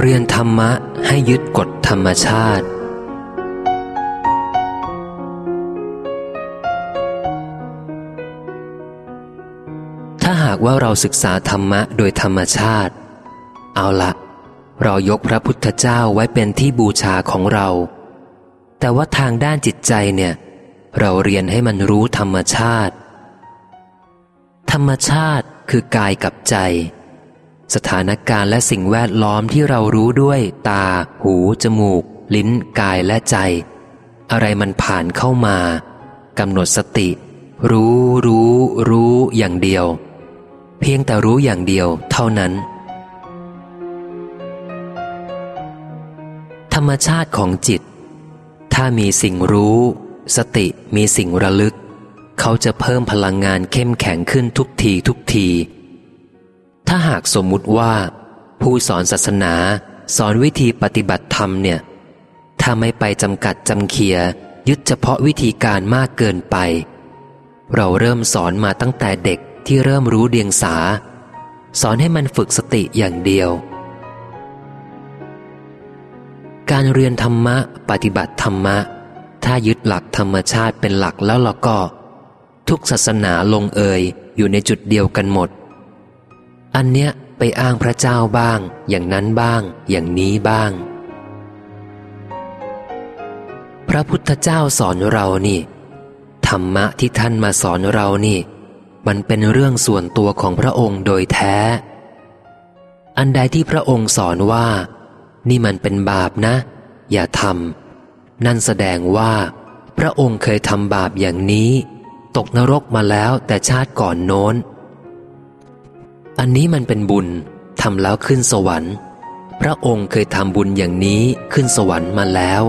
เรียนธรรมะให้ยึดกฎธรรมชาติ ถ้าหากว่าเราศึกษาธรรมะโดยธรรมชาติ เอาละเรายกพระพุทธเจ้าไว้เป็นที่บูชาของเรา แต่ว่าทางด้านจิตใจเนี่ย เราเรียนให้มันรู้ธรรมชาติ ธรรมชาติคือกายกับใจ สถานการณ์และสิ่งแวดล้อมที่เรารู้ด้วย ตา หู จมูก ลิ้น กายและใจ อะไรมันผ่านเข้ามากำหนดสติ รู้รู้ รู้อย่างเดียว เพียงแต่รู้อย่างเดียวเท่านั้น ธรรมชาติของจิต ถ้ามีสิ่งรู้ สติมีสิ่งระลึก เขาจะเพิ่มพลังงานเข้มแข็งขึ้นทุกทีทุกที ถ้าหากสมมุติว่า ผู้สอนศาสนาสอนวิธีปฏิบัติธรรมเนี่ย ถ้าไม่ไปจำกัดจำเคียยึดเฉพาะวิธีการมากเกินไป เราเริ่มสอนมาตั้งแต่เด็กที่เริ่มรู้เดียงสา สอนให้มันฝึกสติอย่างเดียว การเรียนธรรมะ ปฏิบัติธรรมะ ถ้ายึดหลักธรรมชาติเป็นหลักแล้วเราก็ ทุกศาสนาลงเอยอยู่ในจุดเดียวกันหมด อันเนี้ยไปอ้างพระเจ้าบ้าง อย่างนั้นบ้าง อย่างนี้บ้าง พระพุทธเจ้าสอนเรานี่ ธรรมะที่ท่านมาสอนเรานี่ มันเป็นเรื่องส่วนตัวของพระองค์โดยแท้ อันใดที่พระองค์สอนว่า นี่มันเป็นบาปนะ อย่าทำนั่นแสดงว่า พระองค์เคยทำบาปอย่างนี้ ตกนรกมาแล้วแต่ชาติก่อนโน้น อันนี้มันเป็นบุญทำแล้วขึ้นสวรรค์ พระองค์เคยทำบุญอย่างนี้ขึ้นสวรรค์มาแล้ว